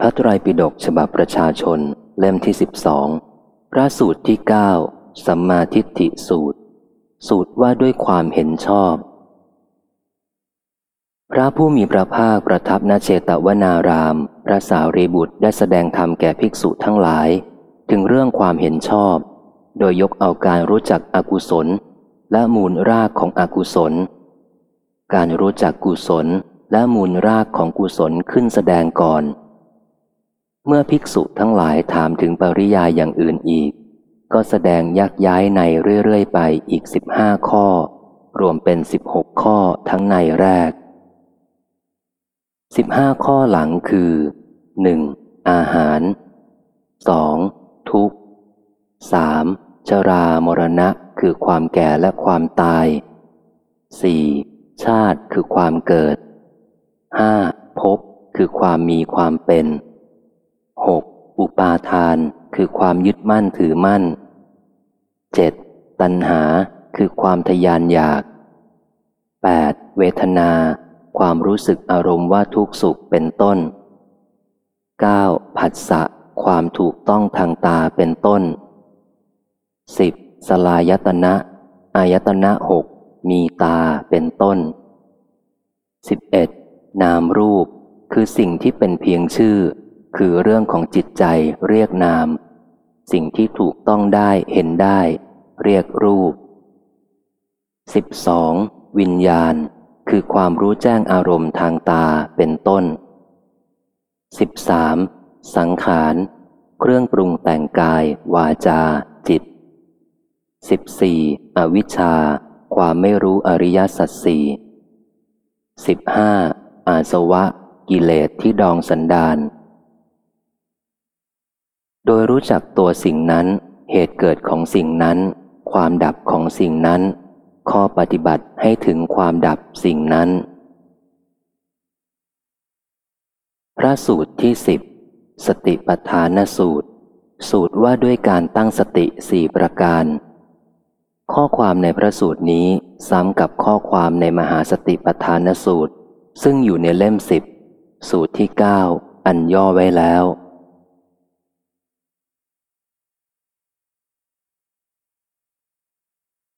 พระไตรปิฎกฉบับประชาชนเล่มที่สิบสองพระสูตรที่เก้าสัมมาทิฏฐิสูตร สูตรว่าด้วยความเห็นชอบ พระผู้มีพระภาคประทับณเชตวนาราม พระสาวรีบุตรได้แสดงธรรมแก่ภิกษุทั้งหลาย ถึงเรื่องความเห็นชอบ โดยยกเอาการรู้จักอกุศล และมูลรากของอกุศล การรู้จักกุศลและมูลรากของกุศลขึ้นแสดงก่อน เมื่อภิกษุทั้งหลายถามถึงปริยายอย่างอื่นอีก ก็แสดงยักย้ายในเรื่อย ๆ ไปอีกสิบห้าข้อ รวมเป็นสิบหกข้อทั้งในแรกสิบห้าข้อหลังคือหนึ่งอาหารสองทุกข์สามชรามรณะคือความแก่และความตายสี่ชาติคือความเกิดห้าภพคือความมีความเป็น หกอุปาทานคือความยึดมั่นถือมั่นเจ็ดตัณหาคือความทยานอยากแปดเวทนา ความรู้สึกอารมณ์ว่าทุกสุขเป็นต้น 9. ผัสสะความถูกต้องทางตาเป็นต้น 10. สลายตนะอายตนะหกมีตาเป็นต้น 11. นามรูปคือสิ่งที่เป็นเพียงชื่อ คือเรื่องของจิตใจเรียกนาม สิ่งที่ถูกต้องได้เห็นได้ เรียกรูป 12. วิญญาณ คือความรู้แจ้งอารมณ์ทางตาเป็นต้น 13. สังขาร เครื่องปรุงแต่งกาย วาจา จิต 14. อวิชชา ความไม่รู้อริยสัจสี่ 15. อาสวะ กิเลสที่ดองสันดาน โดยรู้จักตัวสิ่งนั้น เหตุเกิดของสิ่งนั้น ความดับของสิ่งนั้น ข้อปฏิบัติให้ถึงความดับสิ่งนั้น พระสูตรที่สิบสติปัฏฐานสูตร สูตรว่าด้วยการตั้งสติสี่ประการ ข้อความในพระสูตรนี้ซ้ำกับข้อความในมหาสติปัฏฐานสูตร ซึ่งอยู่ในเล่มสิบสูตรที่เก้าอันย่อไว้แล้ว